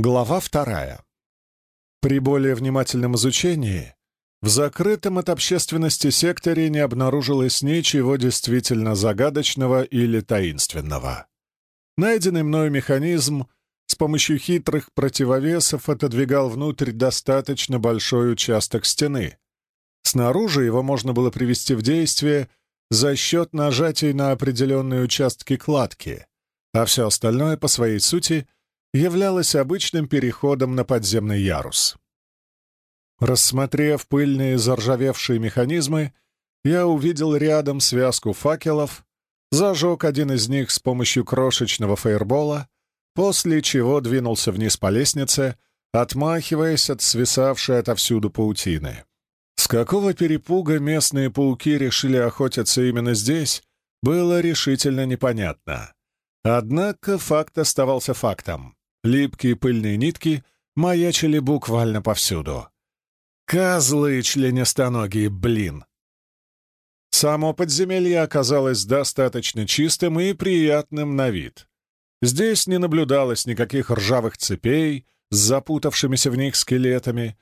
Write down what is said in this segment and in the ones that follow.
Глава вторая. При более внимательном изучении в закрытом от общественности секторе не обнаружилось ничего действительно загадочного или таинственного. Найденный мною механизм с помощью хитрых противовесов отодвигал внутрь достаточно большой участок стены. Снаружи его можно было привести в действие за счет нажатий на определенные участки кладки, а все остальное по своей сути являлось обычным переходом на подземный ярус. Рассмотрев пыльные заржавевшие механизмы, я увидел рядом связку факелов, зажег один из них с помощью крошечного фейербола, после чего двинулся вниз по лестнице, отмахиваясь от свисавшей отовсюду паутины. С какого перепуга местные пауки решили охотиться именно здесь, было решительно непонятно. Однако факт оставался фактом. Липкие пыльные нитки маячили буквально повсюду. Козлы членистоногие, блин! Само подземелье оказалось достаточно чистым и приятным на вид. Здесь не наблюдалось никаких ржавых цепей с запутавшимися в них скелетами.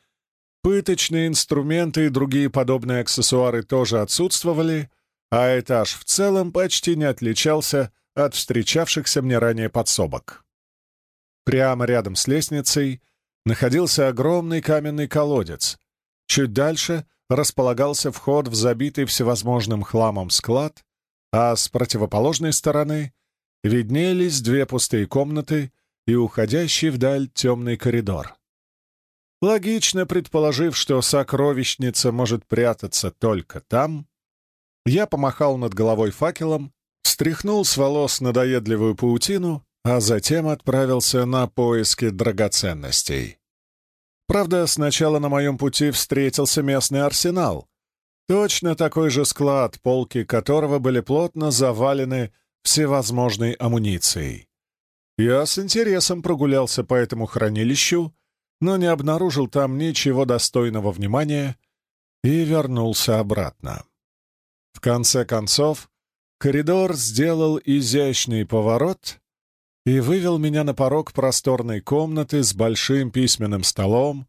Пыточные инструменты и другие подобные аксессуары тоже отсутствовали, а этаж в целом почти не отличался от встречавшихся мне ранее подсобок. Прямо рядом с лестницей находился огромный каменный колодец, Чуть дальше располагался вход в забитый всевозможным хламом склад, а с противоположной стороны виднелись две пустые комнаты и уходящий вдаль темный коридор. Логично предположив, что сокровищница может прятаться только там, я помахал над головой факелом, стряхнул с волос надоедливую паутину, а затем отправился на поиски драгоценностей. Правда, сначала на моем пути встретился местный арсенал. Точно такой же склад, полки которого были плотно завалены всевозможной амуницией. Я с интересом прогулялся по этому хранилищу, но не обнаружил там ничего достойного внимания и вернулся обратно. В конце концов, коридор сделал изящный поворот и вывел меня на порог просторной комнаты с большим письменным столом,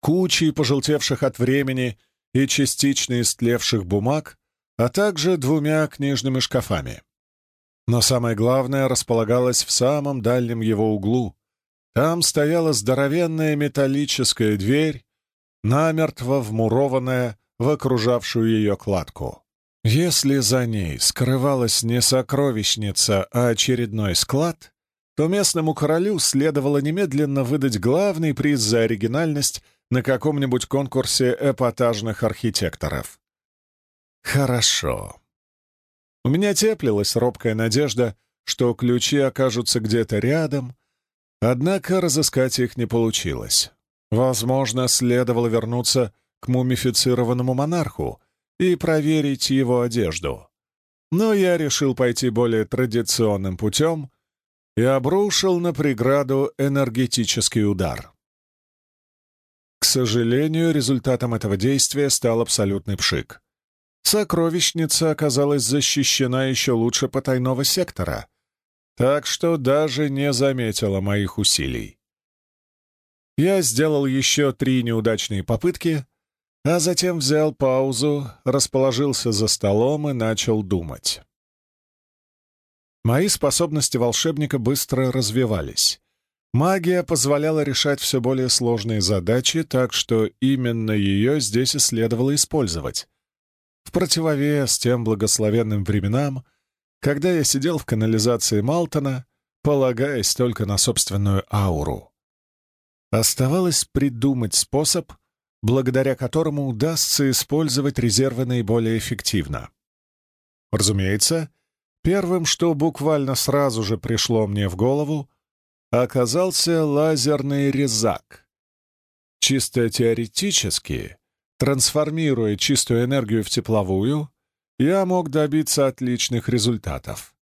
кучей пожелтевших от времени и частично истлевших бумаг, а также двумя книжными шкафами. Но самое главное располагалось в самом дальнем его углу. Там стояла здоровенная металлическая дверь, намертво вмурованная в окружавшую ее кладку. Если за ней скрывалась не сокровищница, а очередной склад, то местному королю следовало немедленно выдать главный приз за оригинальность на каком-нибудь конкурсе эпатажных архитекторов. Хорошо. У меня теплилась робкая надежда, что ключи окажутся где-то рядом, однако разыскать их не получилось. Возможно, следовало вернуться к мумифицированному монарху и проверить его одежду. Но я решил пойти более традиционным путем — и обрушил на преграду энергетический удар. К сожалению, результатом этого действия стал абсолютный пшик. Сокровищница оказалась защищена еще лучше потайного сектора, так что даже не заметила моих усилий. Я сделал еще три неудачные попытки, а затем взял паузу, расположился за столом и начал думать. Мои способности волшебника быстро развивались. Магия позволяла решать все более сложные задачи, так что именно ее здесь и следовало использовать. В противовес тем благословенным временам, когда я сидел в канализации Малтона, полагаясь только на собственную ауру. Оставалось придумать способ, благодаря которому удастся использовать резервы наиболее эффективно. Разумеется, Первым, что буквально сразу же пришло мне в голову, оказался лазерный резак. Чисто теоретически, трансформируя чистую энергию в тепловую, я мог добиться отличных результатов.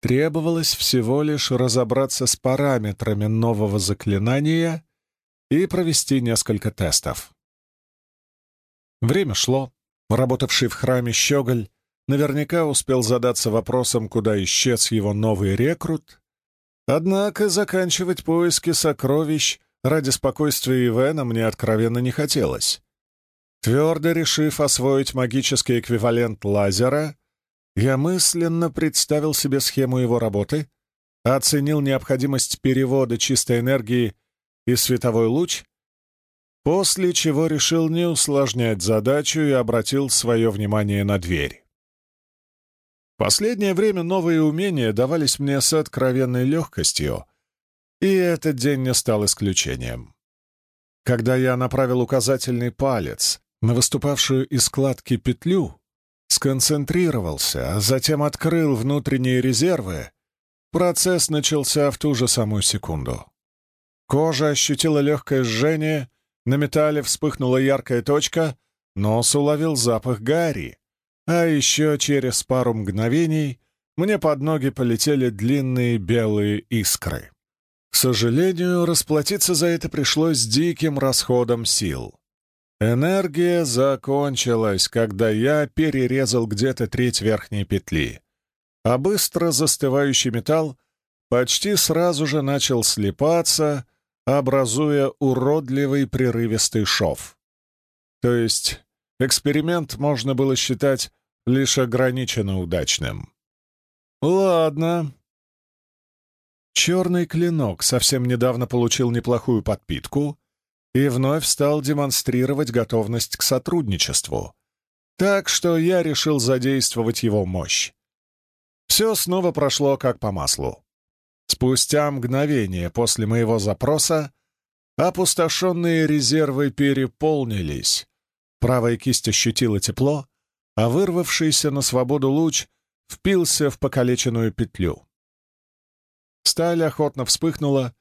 Требовалось всего лишь разобраться с параметрами нового заклинания и провести несколько тестов. Время шло. Работавший в храме Щеголь наверняка успел задаться вопросом, куда исчез его новый рекрут, Однако заканчивать поиски сокровищ ради спокойствия Ивена мне откровенно не хотелось. Твердо решив освоить магический эквивалент лазера, я мысленно представил себе схему его работы, оценил необходимость перевода чистой энергии и световой луч, после чего решил не усложнять задачу и обратил свое внимание на дверь. Последнее время новые умения давались мне с откровенной легкостью, и этот день не стал исключением. Когда я направил указательный палец на выступавшую из складки петлю, сконцентрировался, а затем открыл внутренние резервы, процесс начался в ту же самую секунду. Кожа ощутила легкое жжение, на металле вспыхнула яркая точка, нос уловил запах гари, а еще через пару мгновений мне под ноги полетели длинные белые искры. К сожалению, расплатиться за это пришлось диким расходом сил. Энергия закончилась, когда я перерезал где-то треть верхней петли, а быстро застывающий металл почти сразу же начал слипаться, образуя уродливый прерывистый шов. То есть эксперимент можно было считать лишь ограниченно удачным. Ладно. Черный клинок совсем недавно получил неплохую подпитку и вновь стал демонстрировать готовность к сотрудничеству. Так что я решил задействовать его мощь. Все снова прошло как по маслу. Спустя мгновение после моего запроса опустошенные резервы переполнились. Правая кисть ощутила тепло, а вырвавшийся на свободу луч впился в покалеченную петлю. Сталь охотно вспыхнула,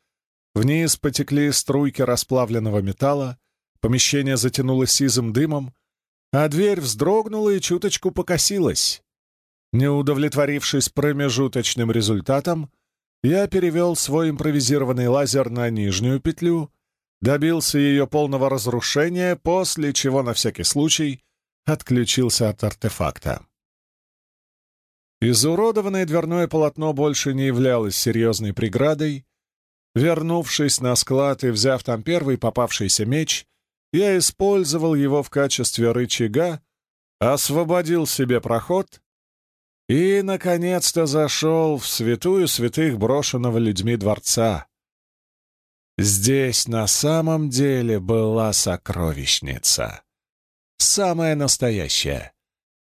Вниз потекли струйки расплавленного металла, помещение затянуло сизым дымом, а дверь вздрогнула и чуточку покосилась. Не удовлетворившись промежуточным результатом, я перевел свой импровизированный лазер на нижнюю петлю, добился ее полного разрушения, после чего на всякий случай отключился от артефакта. Изуродованное дверное полотно больше не являлось серьезной преградой, Вернувшись на склад и взяв там первый попавшийся меч, я использовал его в качестве рычага, освободил себе проход и, наконец-то, зашел в святую святых брошенного людьми дворца. Здесь на самом деле была сокровищница. Самая настоящая.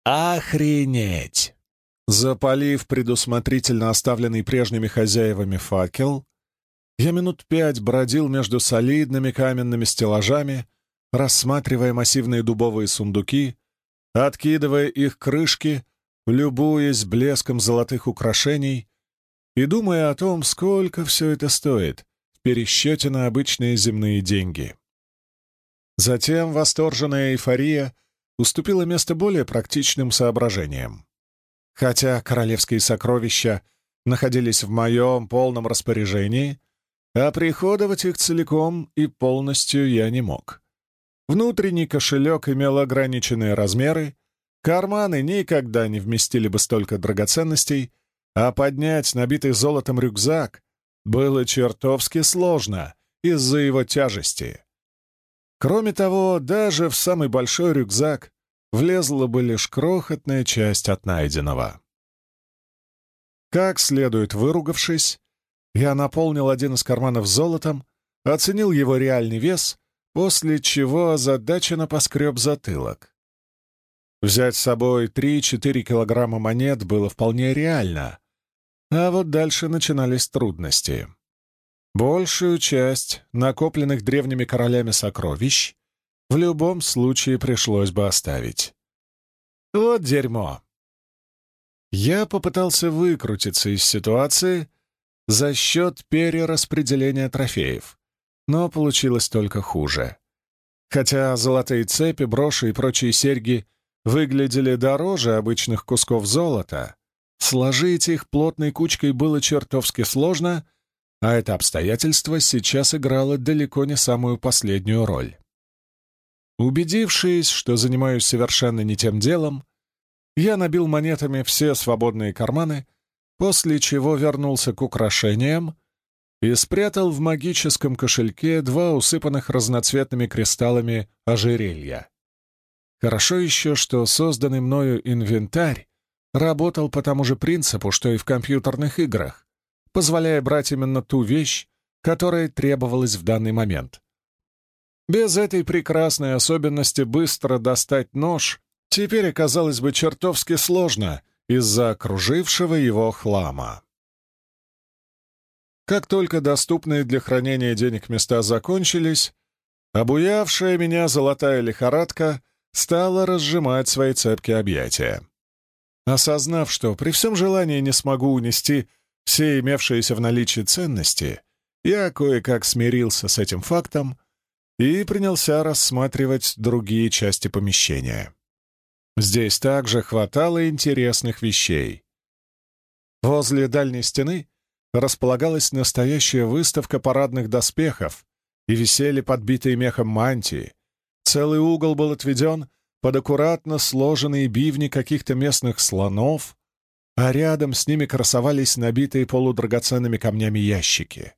Охренеть! Запалив предусмотрительно оставленный прежними хозяевами факел, я минут пять бродил между солидными каменными стеллажами, рассматривая массивные дубовые сундуки, откидывая их крышки, любуясь блеском золотых украшений и думая о том, сколько все это стоит в пересчете на обычные земные деньги. Затем восторженная эйфория уступила место более практичным соображениям. Хотя королевские сокровища находились в моем полном распоряжении — а приходовать их целиком и полностью я не мог. Внутренний кошелек имел ограниченные размеры, карманы никогда не вместили бы столько драгоценностей, а поднять набитый золотом рюкзак было чертовски сложно из-за его тяжести. Кроме того, даже в самый большой рюкзак влезла бы лишь крохотная часть от найденного. Как следует выругавшись, я наполнил один из карманов золотом, оценил его реальный вес, после чего озадаченно поскреб затылок. Взять с собой 3-4 килограмма монет было вполне реально, а вот дальше начинались трудности. Большую часть накопленных древними королями сокровищ в любом случае пришлось бы оставить. Вот дерьмо. Я попытался выкрутиться из ситуации, за счет перераспределения трофеев. Но получилось только хуже. Хотя золотые цепи, броши и прочие серьги выглядели дороже обычных кусков золота, сложить их плотной кучкой было чертовски сложно, а это обстоятельство сейчас играло далеко не самую последнюю роль. Убедившись, что занимаюсь совершенно не тем делом, я набил монетами все свободные карманы — после чего вернулся к украшениям, и спрятал в магическом кошельке два усыпанных разноцветными кристаллами ожерелья. Хорошо еще, что созданный мною инвентарь работал по тому же принципу, что и в компьютерных играх, позволяя брать именно ту вещь, которая требовалась в данный момент. Без этой прекрасной особенности быстро достать нож теперь оказалось бы чертовски сложно из-за окружившего его хлама. Как только доступные для хранения денег места закончились, обуявшая меня золотая лихорадка стала разжимать свои цепкие объятия. Осознав, что при всем желании не смогу унести все имевшиеся в наличии ценности, я кое-как смирился с этим фактом и принялся рассматривать другие части помещения. Здесь также хватало интересных вещей. Возле дальней стены располагалась настоящая выставка парадных доспехов и висели подбитые мехом мантии. Целый угол был отведен под аккуратно сложенные бивни каких-то местных слонов, а рядом с ними красовались набитые полудрагоценными камнями ящики.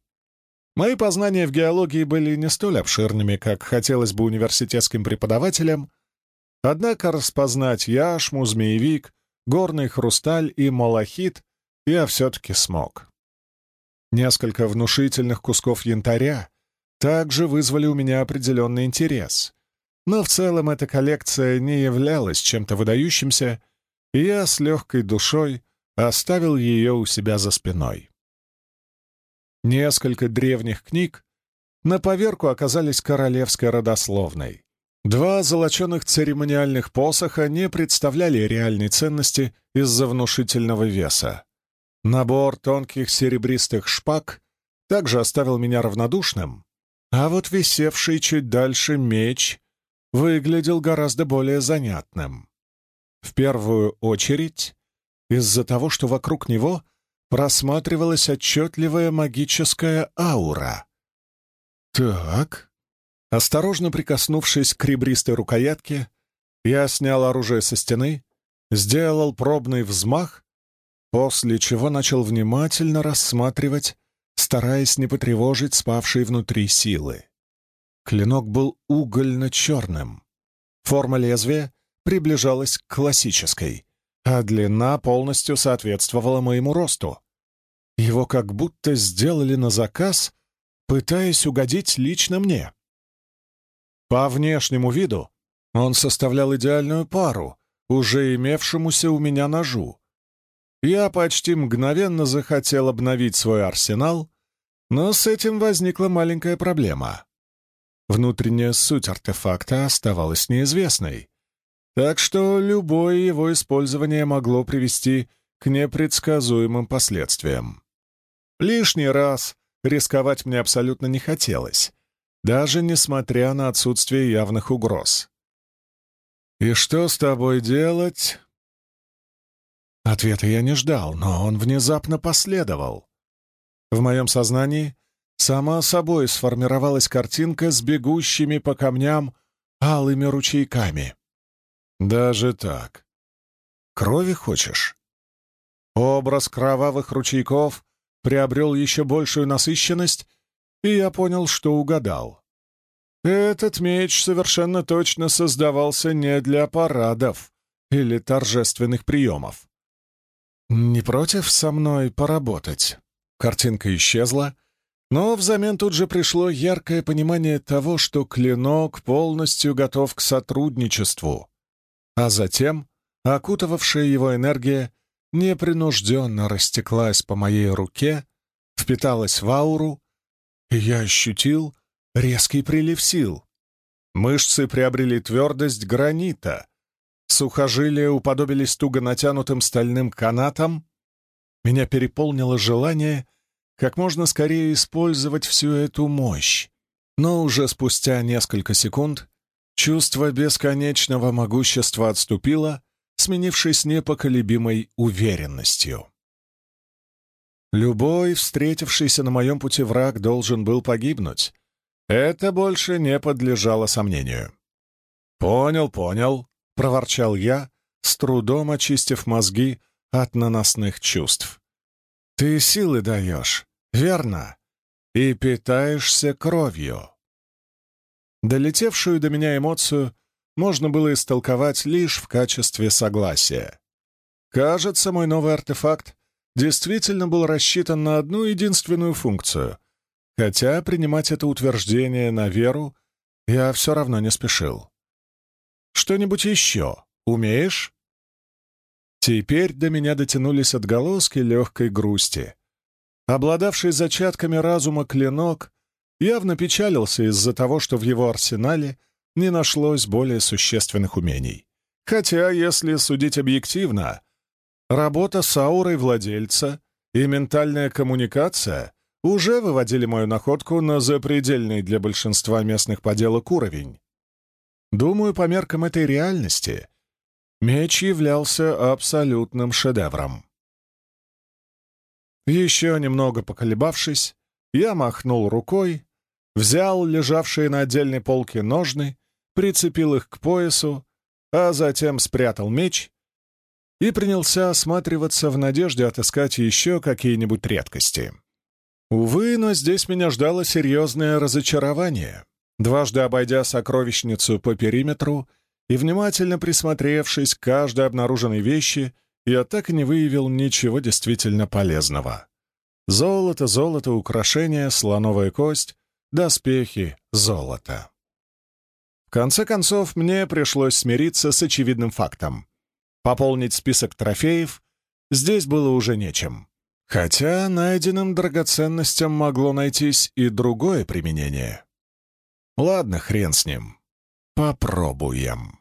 Мои познания в геологии были не столь обширными, как хотелось бы университетским преподавателям, однако распознать яшму, змеевик, горный хрусталь и малахит я все-таки смог. Несколько внушительных кусков янтаря также вызвали у меня определенный интерес. Но в целом эта коллекция не являлась чем-то выдающимся, и я с легкой душой оставил ее у себя за спиной. Несколько древних книг на поверку оказались королевской родословной. Два золоченых церемониальных посоха не представляли реальной ценности из-за внушительного веса. Набор тонких серебристых шпаг также оставил меня равнодушным, а вот висевший чуть дальше меч выглядел гораздо более занятным. В первую очередь из-за того, что вокруг него просматривалась отчетливая магическая аура. «Так...» Осторожно прикоснувшись к ребристой рукоятке, я снял оружие со стены, сделал пробный взмах после чего начал внимательно рассматривать, стараясь не потревожить спавшие внутри силы. Клинок был угольно-черным. Форма лезвия приближалась к классической, а длина полностью соответствовала моему росту. Его как будто сделали на заказ, пытаясь угодить лично мне. По внешнему виду он составлял идеальную пару, уже имевшемуся у меня ножу, я почти мгновенно захотел обновить свой арсенал, но с этим возникла маленькая проблема. Внутренняя суть артефакта оставалась неизвестной, так что любое его использование могло привести к непредсказуемым последствиям. Лишний раз рисковать мне абсолютно не хотелось, даже несмотря на отсутствие явных угроз. «И что с тобой делать?» Ответа я не ждал, но он внезапно последовал. В моем сознании сама собой сформировалась картинка с бегущими по камням алыми ручейками. Даже так. Крови хочешь? Образ кровавых ручейков приобрел еще большую насыщенность, и я понял, что угадал. Этот меч совершенно точно создавался не для парадов или торжественных приемов. «Не против со мной поработать?» Картинка исчезла, но взамен тут же пришло яркое понимание того, что клинок полностью готов к сотрудничеству, а затем окутывавшая его энергия непринужденно растеклась по моей руке, впиталась в ауру, и я ощутил резкий прилив сил. Мышцы приобрели твердость гранита, Сухожилия уподобились туго натянутым стальным канатам. Меня переполнило желание как можно скорее использовать всю эту мощь. Но уже спустя несколько секунд чувство бесконечного могущества отступило, сменившись непоколебимой уверенностью. Любой встретившийся на моем пути враг должен был погибнуть. Это больше не подлежало сомнению. «Понял, понял», — проворчал я, с трудом очистив мозги от наносных чувств. «Ты силы даешь, верно? и питаешься кровью. Долетевшую до меня эмоцию можно было истолковать лишь в качестве согласия. Кажется, мой новый артефакт действительно был рассчитан на одну единственную функцию, хотя принимать это утверждение на веру я все равно не спешил. «Что-нибудь еще умеешь?» Теперь до меня дотянулись отголоски легкой грусти. Обладавший зачатками разума клинок явно печалился из-за того, что в его арсенале не нашлось более существенных умений. Хотя, если судить объективно, работа с аурой владельца и ментальная коммуникация уже выводили мою находку на запредельный для большинства местных поделок уровень. Думаю, по меркам этой реальности меч являлся абсолютным шедевром. Еще немного поколебавшись, я махнул рукой, взял лежавшие на отдельной полке ножны, прицепил их к поясу, а затем спрятал меч и принялся осматриваться в надежде отыскать еще какие-нибудь редкости. Увы, но здесь меня ждало серьезное разочарование. Дважды обойдя сокровищницу по периметру и внимательно присмотревшись к каждой обнаруженной вещи, я так и не выявил ничего действительно полезного. Золото, золото, украшения, слоновая кость, доспехи, золото. В конце концов, мне пришлось смириться с очевидным фактом. Пополнить список трофеев здесь было уже нечем. Хотя найденным драгоценностям могло найтись и другое применение. Ладно, хрен с ним. Попробуем.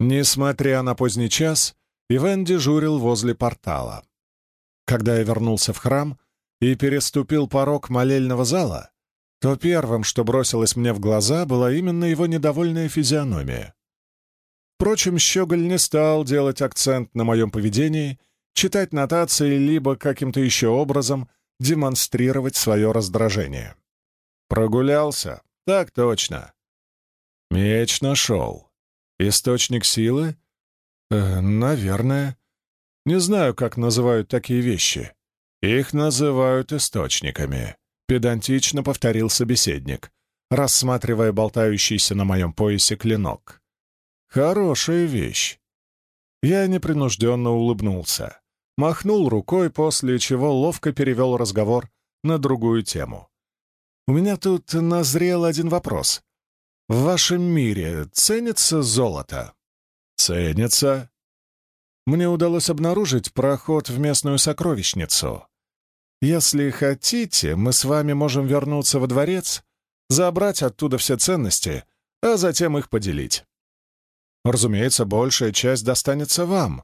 Несмотря на поздний час, Ивен дежурил возле портала. Когда я вернулся в храм и переступил порог молельного зала, то первым, что бросилось мне в глаза, была именно его недовольная физиономия. Впрочем, Щеголь не стал делать акцент на моем поведении читать нотации, либо каким-то еще образом демонстрировать свое раздражение. Прогулялся? Так точно. Меч нашел. Источник силы? Э, наверное. Не знаю, как называют такие вещи. Их называют источниками. Педантично повторил собеседник, рассматривая болтающийся на моем поясе клинок. Хорошая вещь. Я непринужденно улыбнулся махнул рукой, после чего ловко перевел разговор на другую тему. «У меня тут назрел один вопрос. В вашем мире ценится золото?» «Ценится». Мне удалось обнаружить проход в местную сокровищницу. Если хотите, мы с вами можем вернуться во дворец, забрать оттуда все ценности, а затем их поделить. Разумеется, большая часть достанется вам,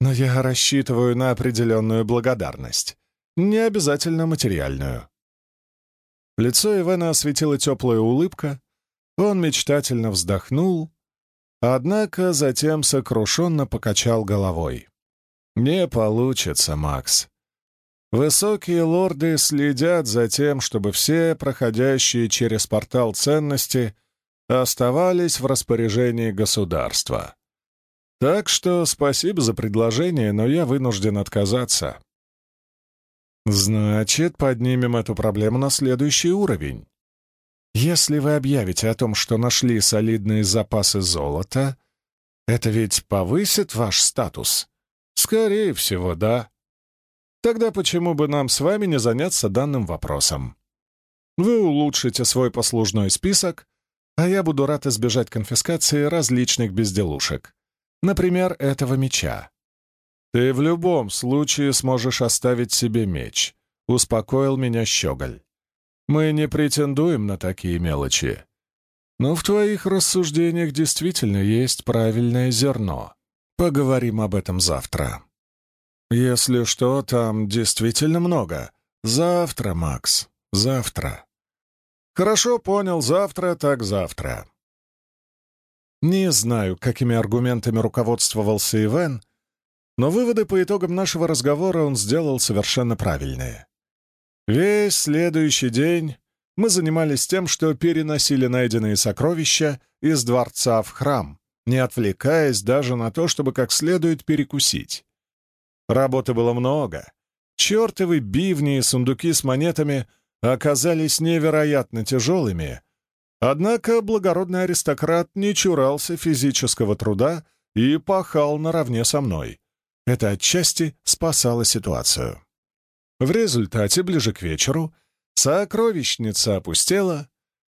но я рассчитываю на определенную благодарность, не обязательно материальную. Лицо Ивана осветила теплая улыбка, он мечтательно вздохнул, однако затем сокрушенно покачал головой. «Не получится, Макс. Высокие лорды следят за тем, чтобы все проходящие через портал ценности оставались в распоряжении государства. Так что спасибо за предложение, но я вынужден отказаться. Значит, поднимем эту проблему на следующий уровень. Если вы объявите о том, что нашли солидные запасы золота, это ведь повысит ваш статус? Скорее всего, да. Тогда почему бы нам с вами не заняться данным вопросом? Вы улучшите свой послужной список, а я буду рад избежать конфискации различных безделушек. Например, этого меча. «Ты в любом случае сможешь оставить себе меч», — успокоил меня Щеголь. «Мы не претендуем на такие мелочи. Но в твоих рассуждениях действительно есть правильное зерно. Поговорим об этом завтра». «Если что, там действительно много. Завтра, Макс, завтра». «Хорошо, понял, завтра так завтра». Не знаю, какими аргументами руководствовался Ивен, но выводы по итогам нашего разговора он сделал совершенно правильные. Весь следующий день мы занимались тем, что переносили найденные сокровища из дворца в храм, не отвлекаясь даже на то, чтобы как следует перекусить. Работы было много. Чертовы бивни и сундуки с монетами оказались невероятно тяжелыми, однако благородный аристократ не чурался физического труда и пахал наравне со мной. Это отчасти спасало ситуацию. В результате, ближе к вечеру, сокровищница опустела,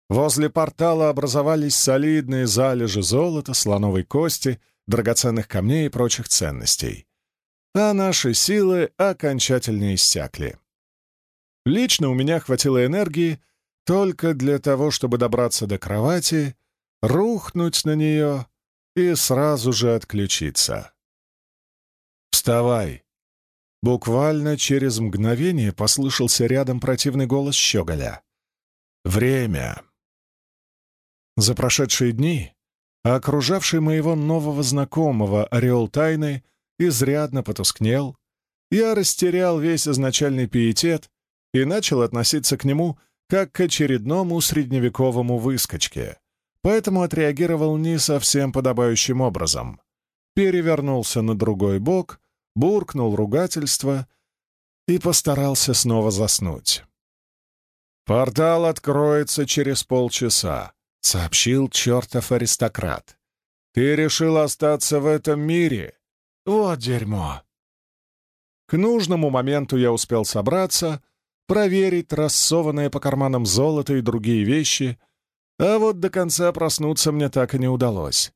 возле портала образовались солидные залежи золота, слоновой кости, драгоценных камней и прочих ценностей. А наши силы окончательно иссякли. Лично у меня хватило энергии только для того, чтобы добраться до кровати, рухнуть на нее и сразу же отключиться. «Вставай!» Буквально через мгновение послышался рядом противный голос Щеголя. «Время!» За прошедшие дни окружавший моего нового знакомого ореол тайны изрядно потускнел, я растерял весь изначальный пиетет и начал относиться к нему как к очередному средневековому выскочке, поэтому отреагировал не совсем подобающим образом. Перевернулся на другой бок буркнул ругательство и постарался снова заснуть. «Портал откроется через полчаса», — сообщил чертов аристократ. «Ты решил остаться в этом мире? Вот дерьмо!» К нужному моменту я успел собраться, проверить рассованное по карманам золото и другие вещи, а вот до конца проснуться мне так и не удалось.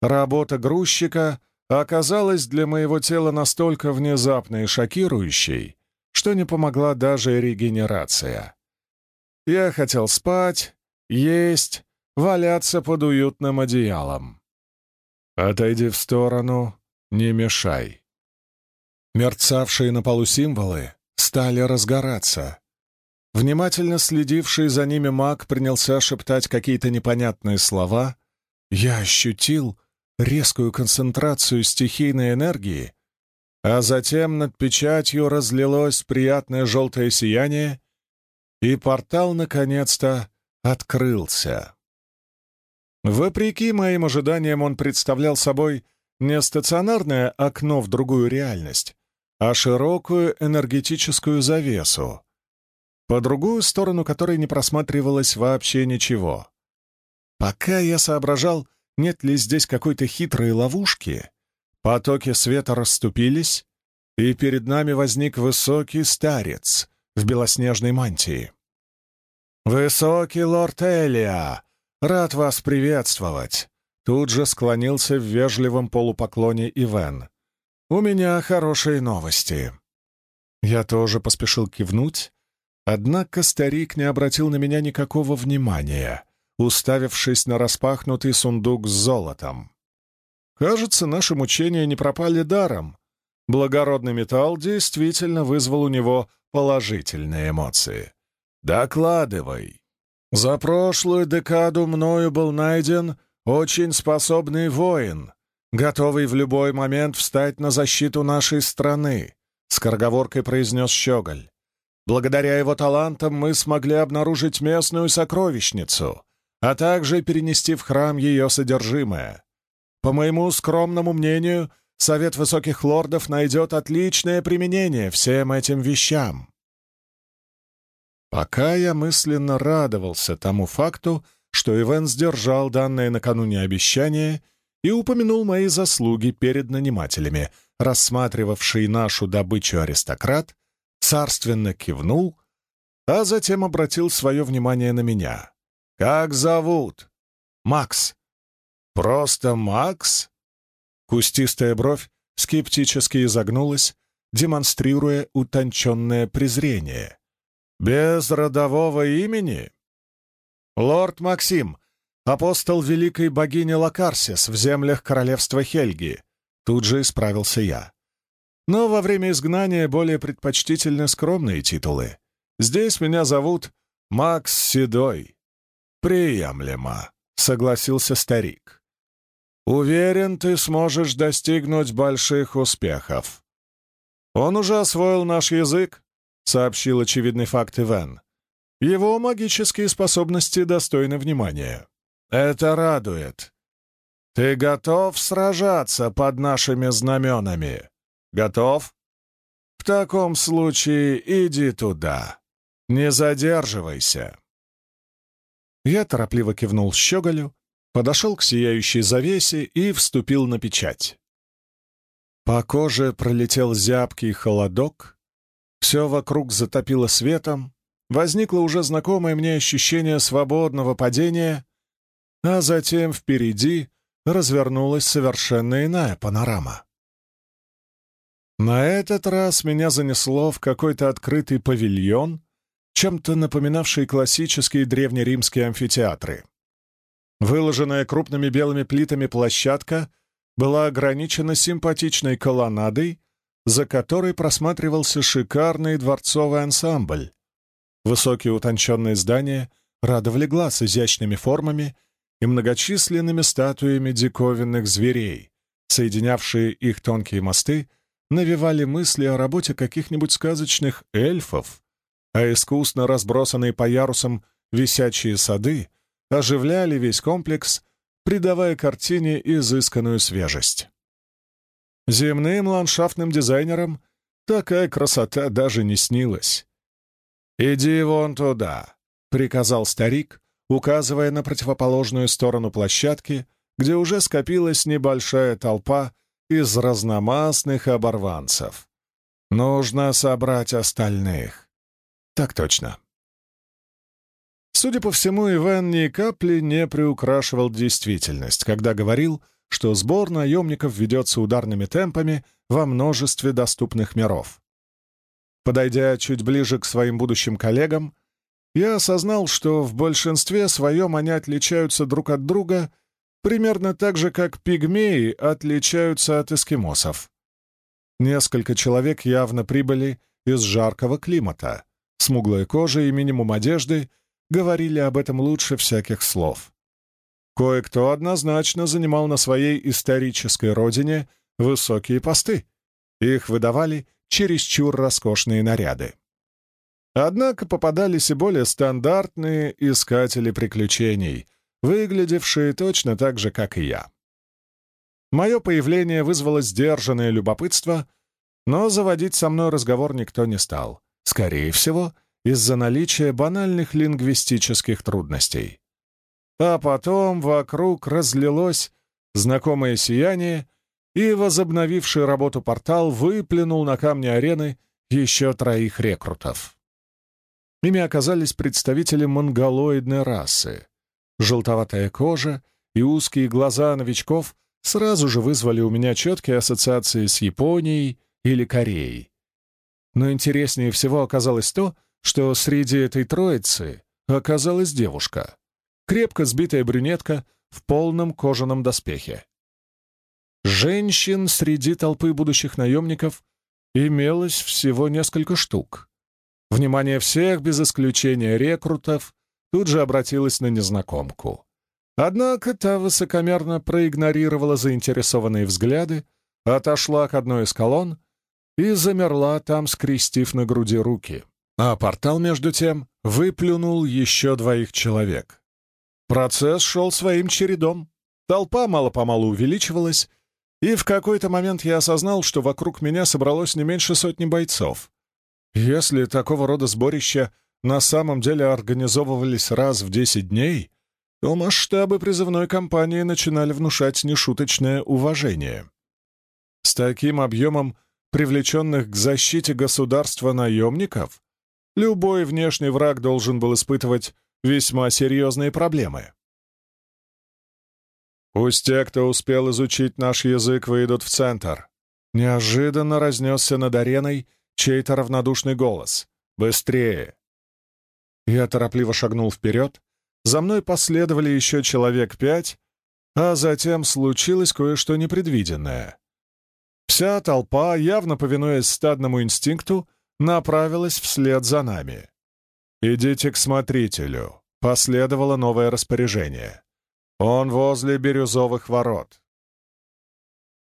Работа грузчика — оказалась для моего тела настолько внезапной и шокирующей, что не помогла даже регенерация. Я хотел спать, есть, валяться под уютным одеялом. «Отойди в сторону, не мешай». Мерцавшие на полу символы стали разгораться. Внимательно следивший за ними маг принялся шептать какие-то непонятные слова. Я ощутил, резкую концентрацию стихийной энергии, а затем над печатью разлилось приятное желтое сияние, и портал наконец-то открылся. Вопреки моим ожиданиям, он представлял собой не стационарное окно в другую реальность, а широкую энергетическую завесу, по другую сторону которой не просматривалось вообще ничего. Пока я соображал, нет ли здесь какой-то хитрой ловушки, потоки света расступились, и перед нами возник высокий старец в белоснежной мантии. «Высокий лорд Элия! Рад вас приветствовать!» Тут же склонился в вежливом полупоклоне Ивен. «У меня хорошие новости». Я тоже поспешил кивнуть, однако старик не обратил на меня никакого внимания, уставившись на распахнутый сундук с золотом. Кажется, наши мучения не пропали даром. Благородный металл действительно вызвал у него положительные эмоции. «Докладывай. За прошлую декаду мною был найден очень способный воин, готовый в любой момент встать на защиту нашей страны», — скороговоркой произнес Щеголь. «Благодаря его талантам мы смогли обнаружить местную сокровищницу, а также перенести в храм ее содержимое. По моему скромному мнению, Совет Высоких Лордов найдет отличное применение всем этим вещам. Пока я мысленно радовался тому факту, что Ивен сдержал данное накануне обещание и упомянул мои заслуги перед нанимателями, рассматривавший нашу добычу аристократ, царственно кивнул, а затем обратил свое внимание на меня. «Как зовут?» «Макс». «Просто Макс?» Кустистая бровь скептически изогнулась, демонстрируя утонченное презрение. «Без родового имени?» «Лорд Максим, апостол великой богини Лакарсис в землях королевства Хельги», тут же исправился я. Но во время изгнания более предпочтительны скромные титулы. Здесь меня зовут Макс Седой. «Приемлемо», — согласился старик. «Уверен, ты сможешь достигнуть больших успехов». «Он уже освоил наш язык», — сообщил очевидный факт Иван. «Его магические способности достойны внимания. Это радует. Ты готов сражаться под нашими знаменами? Готов?» В таком случае иди туда. Не задерживайся. Я торопливо кивнул щеголю, подошел к сияющей завесе и вступил на печать. По коже пролетел зябкий холодок, все вокруг затопило светом, возникло уже знакомое мне ощущение свободного падения, а затем впереди развернулась совершенно иная панорама. На этот раз меня занесло в какой-то открытый павильон, чем-то напоминавший классические древнеримские амфитеатры. Выложенная крупными белыми плитами площадка была ограничена симпатичной колоннадой, за которой просматривался шикарный дворцовый ансамбль. Высокие утонченные здания радовали глаз изящными формами и многочисленными статуями диковинных зверей, соединявшие их тонкие мосты, навевали мысли о работе каких-нибудь сказочных эльфов, а искусно разбросанные по ярусам висячие сады оживляли весь комплекс, придавая картине изысканную свежесть. Земным ландшафтным дизайнерам такая красота даже не снилась. «Иди вон туда», — приказал старик, указывая на противоположную сторону площадки, где уже скопилась небольшая толпа из разномастных оборванцев. «Нужно собрать остальных». «Так точно». Судя по всему, Иван ни капли не приукрашивал действительность, когда говорил, что сбор наемников ведется ударными темпами во множестве доступных миров. Подойдя чуть ближе к своим будущим коллегам, я осознал, что в большинстве своем они отличаются друг от друга примерно так же, как пигмеи отличаются от эскимосов. Несколько человек явно прибыли из жаркого климата. Смуглая кожа и минимум одежды говорили об этом лучше всяких слов. Кое-кто однозначно занимал на своей исторической родине высокие посты. Их выдавали чересчур роскошные наряды. Однако попадались и более стандартные искатели приключений, выглядевшие точно так же, как и я. Мое появление вызвало сдержанное любопытство, но заводить со мной разговор никто не стал. Скорее всего, из-за наличия банальных лингвистических трудностей. А потом вокруг разлилось знакомое сияние, и возобновивший работу портал выплюнул на камни арены еще троих рекрутов. Ими оказались представители монголоидной расы. Желтоватая кожа и узкие глаза новичков сразу же вызвали у меня четкие ассоциации с Японией или Кореей. Но интереснее всего оказалось то, что среди этой троицы оказалась девушка крепко сбитая брюнетка в полном кожаном доспехе. Женщин среди толпы будущих наемников имелось всего несколько штук. Внимание всех, без исключения рекрутов, тут же обратилось на незнакомку. Однако та высокомерно проигнорировала заинтересованные взгляды, отошла к одной из колонн и замерла там, скрестив на груди руки. А портал, между тем, выплюнул еще двоих человек. Процесс шел своим чередом. Толпа мало-помалу увеличивалась, и в какой-то момент я осознал, что вокруг меня собралось не меньше сотни бойцов. Если такого рода сборища на самом деле организовывались раз в десять дней, то масштабы призывной кампании начинали внушать нешуточное уважение. С таким объемом привлеченных к защите государства наемников любой внешний враг должен был испытывать весьма серьезные проблемы. «Пусть те, кто успел изучить наш язык, выйдут в центр». Неожиданно разнесся над ареной чей-то равнодушный голос. «Быстрее!» Я торопливо шагнул вперед. За мной последовали еще человек пять, а затем случилось кое-что непредвиденное. Вся толпа, явно повинуясь стадному инстинкту, направилась вслед за нами. «Идите к смотрителю», — последовало новое распоряжение. «Он возле бирюзовых ворот».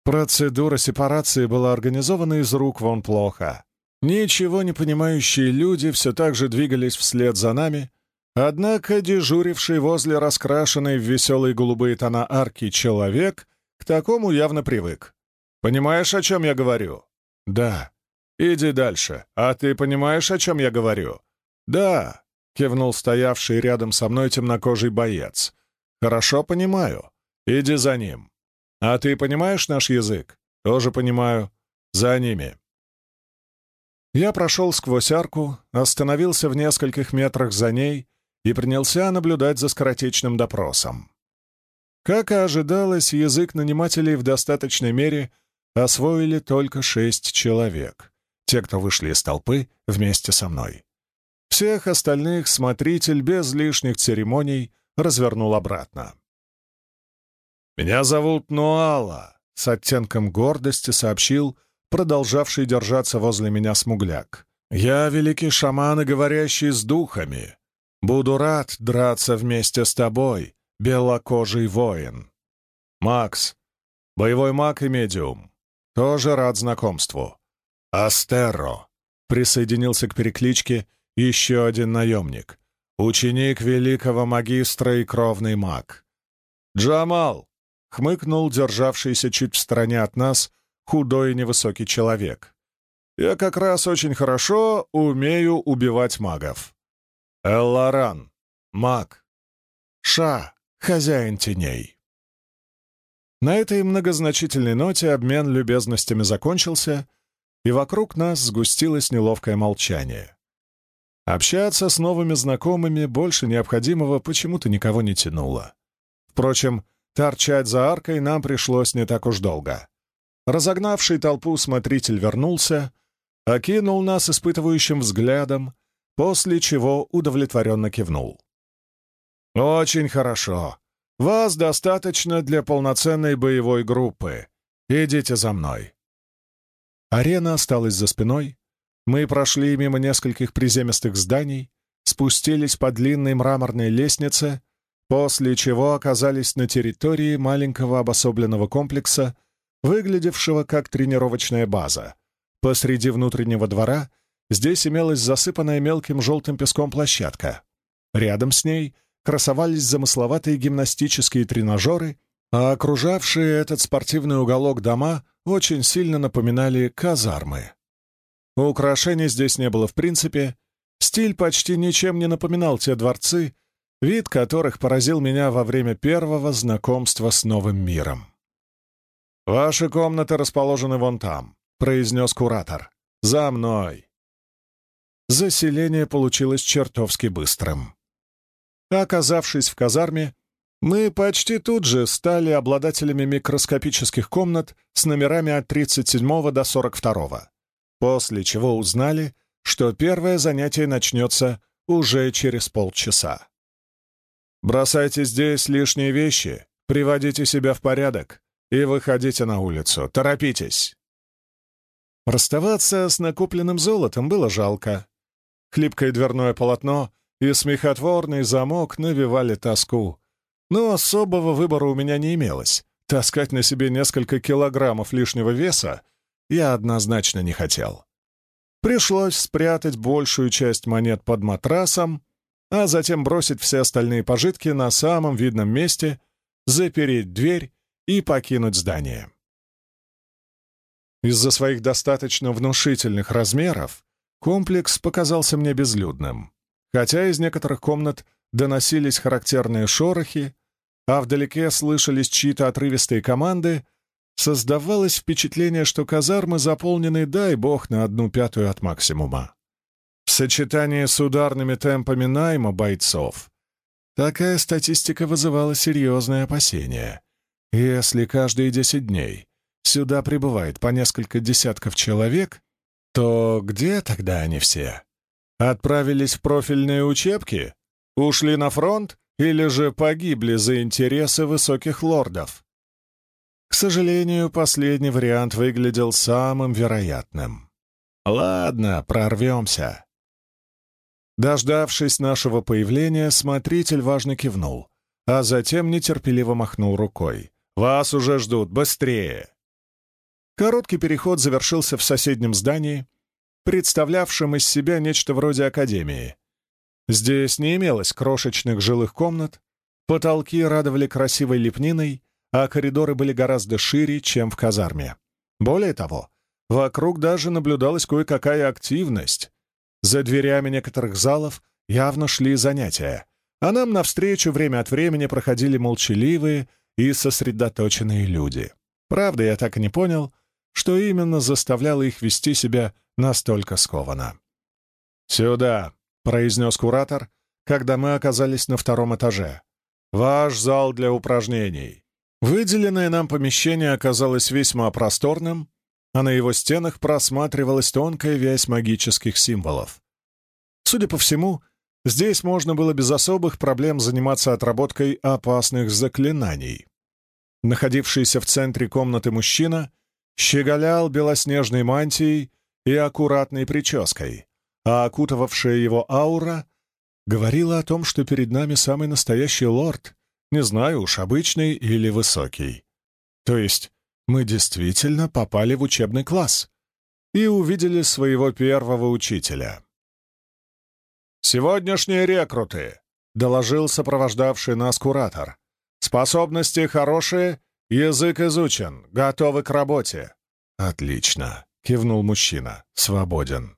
Процедура сепарации была организована из рук вон плохо. Ничего не понимающие люди все так же двигались вслед за нами, однако дежуривший возле раскрашенной в веселые голубые тона арки человек к такому явно привык. «Понимаешь, о чем я говорю?» «Да». иди дальше. А ты понимаешь, о чем я говорю?» «Да», — кивнул стоявший рядом со мной темнокожий боец. «Хорошо понимаю. Иди за ним. А ты понимаешь наш язык?» «Тоже понимаю. За ними». Я прошел сквозь арку, остановился в нескольких метрах за ней и принялся наблюдать за скоротечным допросом. Как и ожидалось, язык нанимателей в достаточной мере освоили только шесть человек, те, кто вышли из толпы вместе со мной. Всех остальных смотритель без лишних церемоний развернул обратно. «Меня зовут Нуала», — с оттенком гордости сообщил продолжавший держаться возле меня смугляк. «Я великий шаман и говорящий с духами. Буду рад драться вместе с тобой, белокожий воин. Макс, боевой маг и медиум, тоже рад знакомству. Астеро присоединился к перекличке еще один наемник, ученик великого магистра и кровный маг. Джамал хмыкнул державшийся чуть в стороне от нас худой и невысокий человек. Я как раз очень хорошо умею убивать магов. Элларан, маг. Ша, хозяин теней. На этой многозначительной ноте обмен любезностями закончился, и вокруг нас сгустилось неловкое молчание. Общаться с новыми знакомыми больше необходимого почему-то никого не тянуло. Впрочем, торчать за аркой нам пришлось не так уж долго. Разогнавший толпу смотритель вернулся, окинул нас испытывающим взглядом, после чего удовлетворенно кивнул. «Очень хорошо. Вас достаточно для полноценной боевой группы. Идите за мной». Арена осталась за спиной. Мы прошли мимо нескольких приземистых зданий, спустились по длинной мраморной лестнице, после чего оказались на территории маленького обособленного комплекса, выглядевшего как тренировочная база. Посреди внутреннего двора здесь имелась засыпанная мелким желтым песком площадка. Рядом с ней — красовались замысловатые гимнастические тренажеры, а окружавшие этот спортивный уголок дома очень сильно напоминали казармы. Украшений здесь не было в принципе, стиль почти ничем не напоминал те дворцы, вид которых поразил меня во время первого знакомства с новым миром. «Ваши комнаты расположены вон там», — произнес куратор. «За мной». Заселение получилось чертовски быстрым. Оказавшись в казарме, мы почти тут же стали обладателями микроскопических комнат с номерами от 37 до 42, после чего узнали, что первое занятие начнется уже через полчаса. «Бросайте здесь лишние вещи, приводите себя в порядок и выходите на улицу. Торопитесь!» Расставаться с накопленным золотом было жалко. Хлипкое дверное полотно и смехотворный замок навевали тоску. Но особого выбора у меня не имелось. Таскать на себе несколько килограммов лишнего веса я однозначно не хотел. Пришлось спрятать большую часть монет под матрасом, а затем бросить все остальные пожитки на самом видном месте, запереть дверь и покинуть здание. Из-за своих достаточно внушительных размеров комплекс показался мне безлюдным хотя из некоторых комнат доносились характерные шорохи, а вдалеке слышались чьи-то отрывистые команды, создавалось впечатление, что казармы заполнены, дай бог, на одну пятую от максимума. В сочетании с ударными темпами найма бойцов такая статистика вызывала серьезные опасения. Если каждые десять дней сюда прибывает по несколько десятков человек, то где тогда они все? Отправились в профильные учебки? Ушли на фронт? Или же погибли за интересы высоких лордов? К сожалению, последний вариант выглядел самым вероятным. Ладно, прорвемся. Дождавшись нашего появления, смотритель важно кивнул, а затем нетерпеливо махнул рукой. «Вас уже ждут! Быстрее!» Короткий переход завершился в соседнем здании, представлявшим из себя нечто вроде академии. Здесь не имелось крошечных жилых комнат, потолки радовали красивой лепниной, а коридоры были гораздо шире, чем в казарме. Более того, вокруг даже наблюдалась кое-какая активность. За дверями некоторых залов явно шли занятия, а нам навстречу время от времени проходили молчаливые и сосредоточенные люди. Правда, я так и не понял, что именно заставляло их вести себя настолько скованно. «Сюда», — произнес куратор, когда мы оказались на втором этаже. «Ваш зал для упражнений». Выделенное нам помещение оказалось весьма просторным, а на его стенах просматривалась тонкая вязь магических символов. Судя по всему, здесь можно было без особых проблем заниматься отработкой опасных заклинаний. Находившийся в центре комнаты мужчина щеголял белоснежной мантией и аккуратной прической, а окутывавшая его аура говорила о том, что перед нами самый настоящий лорд, не знаю уж, обычный или высокий. То есть мы действительно попали в учебный класс и увидели своего первого учителя. «Сегодняшние рекруты», — доложил сопровождавший нас куратор. «Способности хорошие, язык изучен, готовы к работе». «Отлично», — кивнул мужчина. «Свободен».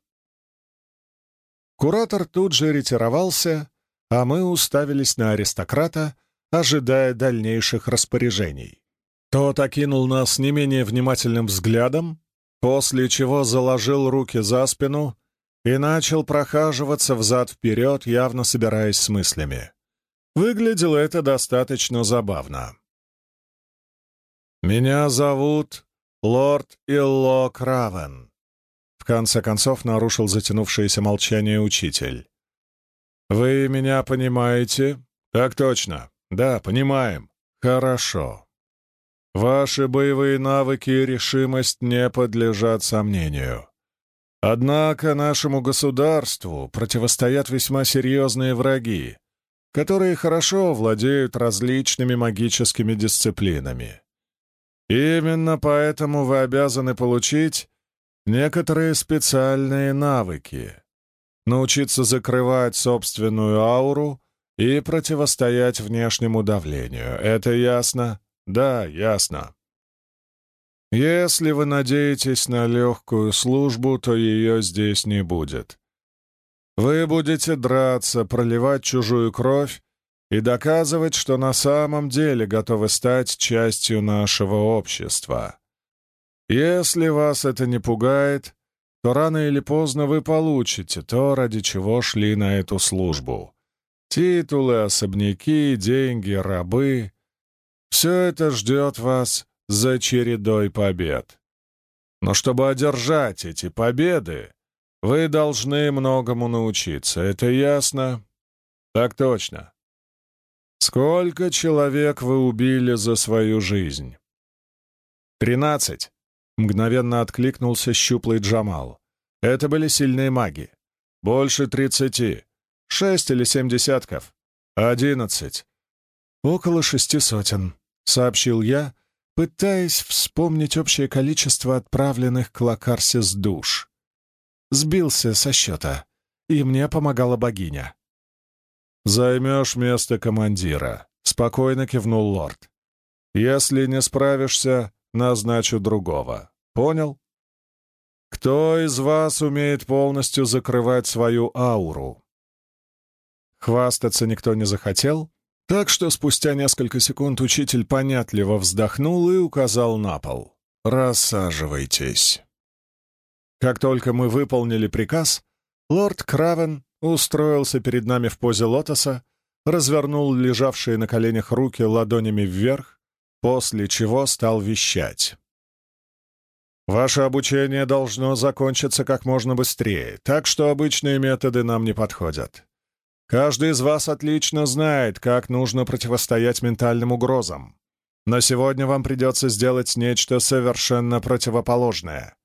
Куратор тут же ретировался, а мы уставились на аристократа, ожидая дальнейших распоряжений. Тот окинул нас не менее внимательным взглядом, после чего заложил руки за спину и начал прохаживаться взад-вперед, явно собираясь с мыслями. Выглядело это достаточно забавно. «Меня зовут лорд Илло Кравен», в конце концов нарушил затянувшееся молчание учитель. «Вы меня понимаете?» «Так точно. Да, понимаем. Хорошо. Ваши боевые навыки и решимость не подлежат сомнению. Однако нашему государству противостоят весьма серьезные враги, которые хорошо владеют различными магическими дисциплинами. Именно поэтому вы обязаны получить некоторые специальные навыки. Научиться закрывать собственную ауру и противостоять внешнему давлению. Это ясно? Да, ясно. Если вы надеетесь на легкую службу, то ее здесь не будет. Вы будете драться, проливать чужую кровь и доказывать, что на самом деле готовы стать частью нашего общества. Если вас это не пугает, то рано или поздно вы получите то, ради чего шли на эту службу. Титулы, особняки, деньги, рабы — все это ждет вас за чередой побед. Но чтобы одержать эти победы, вы должны многому научиться, это ясно? Так точно. Сколько человек вы убили за свою жизнь? Тринадцать. Мгновенно откликнулся щуплый Джамал. Это были сильные маги. Больше тридцати. Шесть или семь десятков. Одиннадцать. Около шести сотен, сообщил я, пытаясь вспомнить общее количество отправленных к Лакарсис душ. Сбился со счета, и мне помогала богиня. «Займешь место командира», — спокойно кивнул лорд. «Если не справишься, назначу другого. Понял? Кто из вас умеет полностью закрывать свою ауру? Хвастаться никто не захотел, так что спустя несколько секунд учитель понятливо вздохнул и указал на пол. «Рассаживайтесь». Как только мы выполнили приказ, лорд Кравен устроился перед нами в позе лотоса, развернул лежавшие на коленях руки ладонями вверх, после чего стал вещать. Ваше обучение должно закончиться как можно быстрее, так что обычные методы нам не подходят. Каждый из вас отлично знает, как нужно противостоять ментальным угрозам. Но сегодня вам придется сделать нечто совершенно противоположное.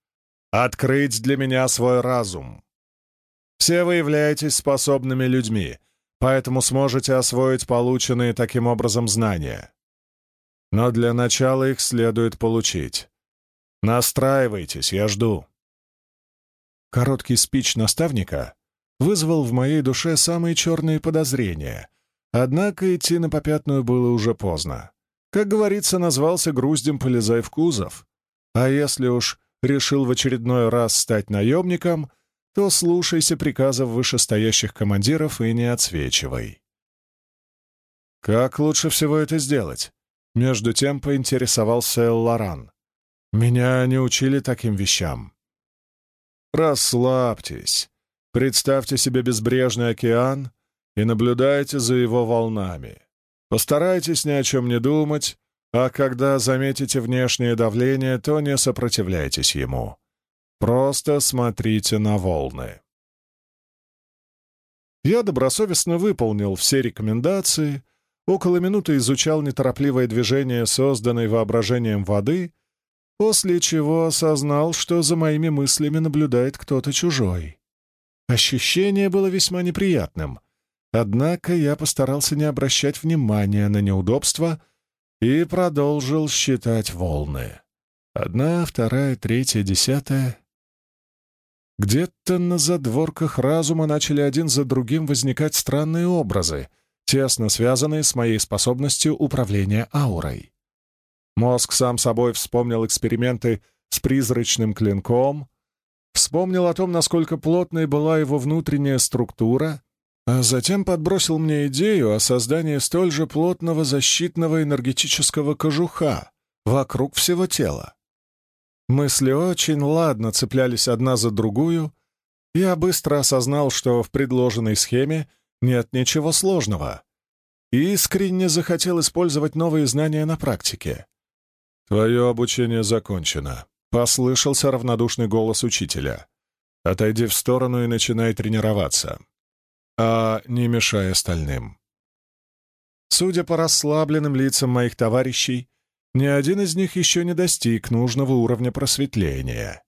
Открыть для меня свой разум. Все вы являетесь способными людьми, поэтому сможете освоить полученные таким образом знания. Но для начала их следует получить. Настраивайтесь, я жду. Короткий спич наставника вызвал в моей душе самые черные подозрения, однако идти на попятную было уже поздно. Как говорится, назвался груздем «полезай в кузов». А если уж решил в очередной раз стать наемником, то слушайся приказов вышестоящих командиров и не отсвечивай. Как лучше всего это сделать? Между тем поинтересовался Лоран. Меня не учили таким вещам. Расслабьтесь. Представьте себе безбрежный океан и наблюдайте за его волнами. Постарайтесь ни о чем не думать, а когда заметите внешнее давление, то не сопротивляйтесь ему. Просто смотрите на волны. Я добросовестно выполнил все рекомендации, около минуты изучал неторопливое движение, созданной воображением воды, после чего осознал, что за моими мыслями наблюдает кто-то чужой. Ощущение было весьма неприятным, однако я постарался не обращать внимания на неудобства и продолжил считать волны. Одна, вторая, третья, десятая. Где-то на задворках разума начали один за другим возникать странные образы, тесно связанные с моей способностью управления аурой. Мозг сам собой вспомнил эксперименты с призрачным клинком, вспомнил о том, насколько плотной была его внутренняя структура, а затем подбросил мне идею о создании столь же плотного защитного энергетического кожуха вокруг всего тела. Мысли очень ладно цеплялись одна за другую. Я быстро осознал, что в предложенной схеме нет ничего сложного. И искренне захотел использовать новые знания на практике. «Твое обучение закончено», — послышался равнодушный голос учителя. «Отойди в сторону и начинай тренироваться. А не мешай остальным». Судя по расслабленным лицам моих товарищей, ни один из них еще не достиг нужного уровня просветления.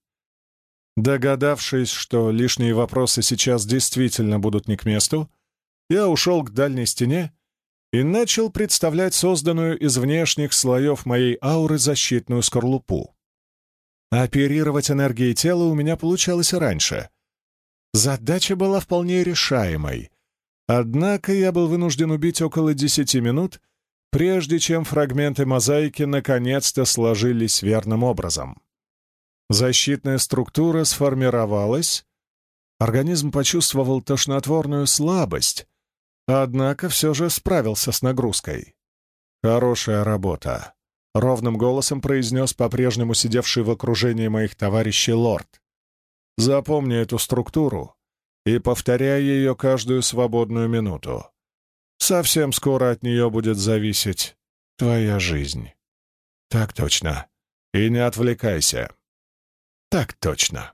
Догадавшись, что лишние вопросы сейчас действительно будут не к месту, я ушел к дальней стене и начал представлять созданную из внешних слоев моей ауры защитную скорлупу. Оперировать энергией тела у меня получалось раньше. Задача была вполне решаемой, однако я был вынужден убить около десяти минут — прежде чем фрагменты мозаики наконец-то сложились верным образом. Защитная структура сформировалась, организм почувствовал тошнотворную слабость, однако все же справился с нагрузкой. «Хорошая работа», — ровным голосом произнес по-прежнему сидевший в окружении моих товарищей лорд. «Запомни эту структуру и повторяй ее каждую свободную минуту. Совсем скоро от нее будет зависеть твоя жизнь. Так точно. И не отвлекайся. Так точно.